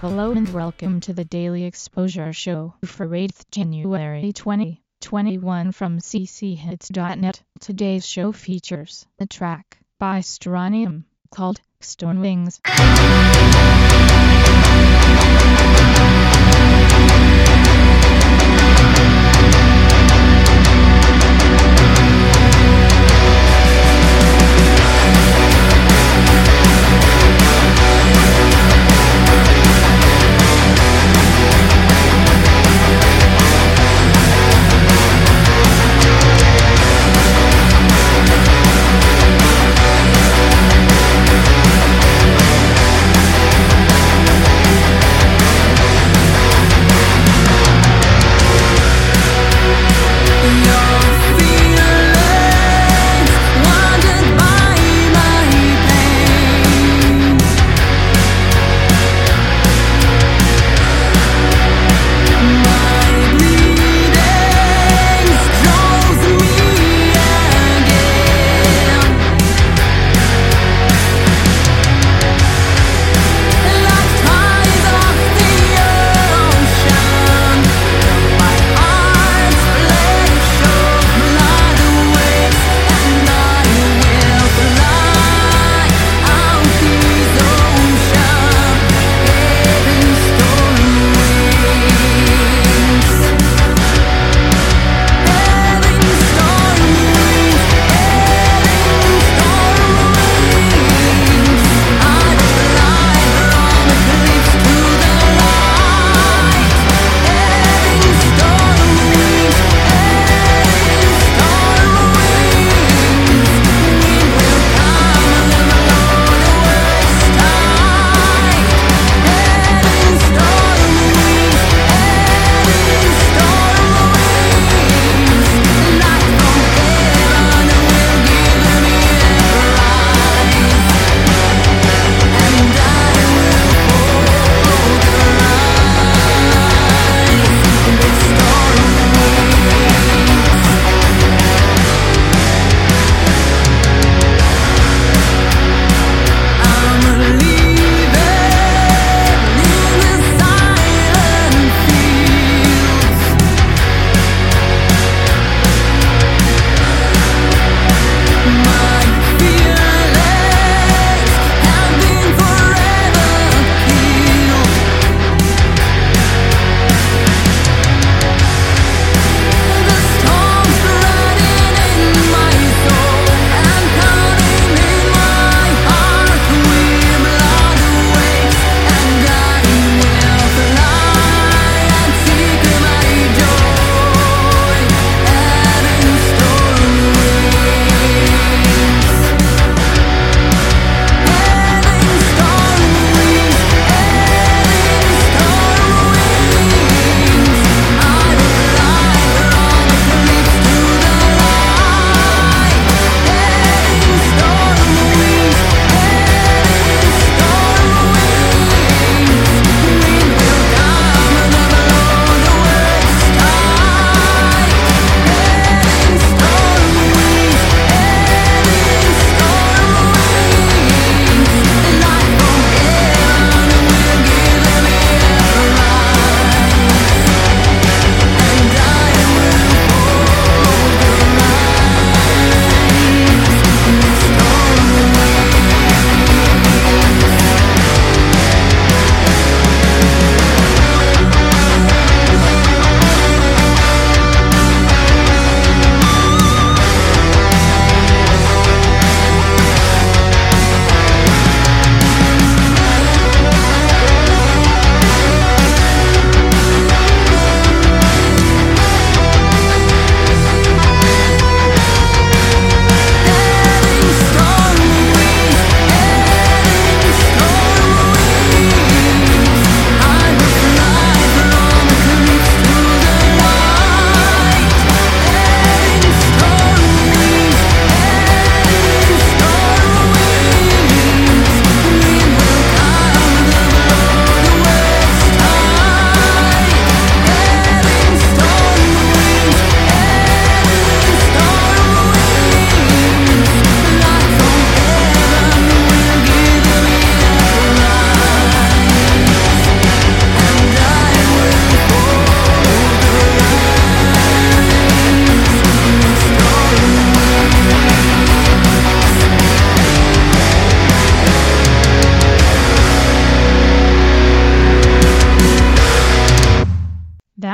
Hello and welcome to the Daily Exposure Show for 8th January 2021 from cchits.net. Today's show features a track by Strontium called Stone Wings.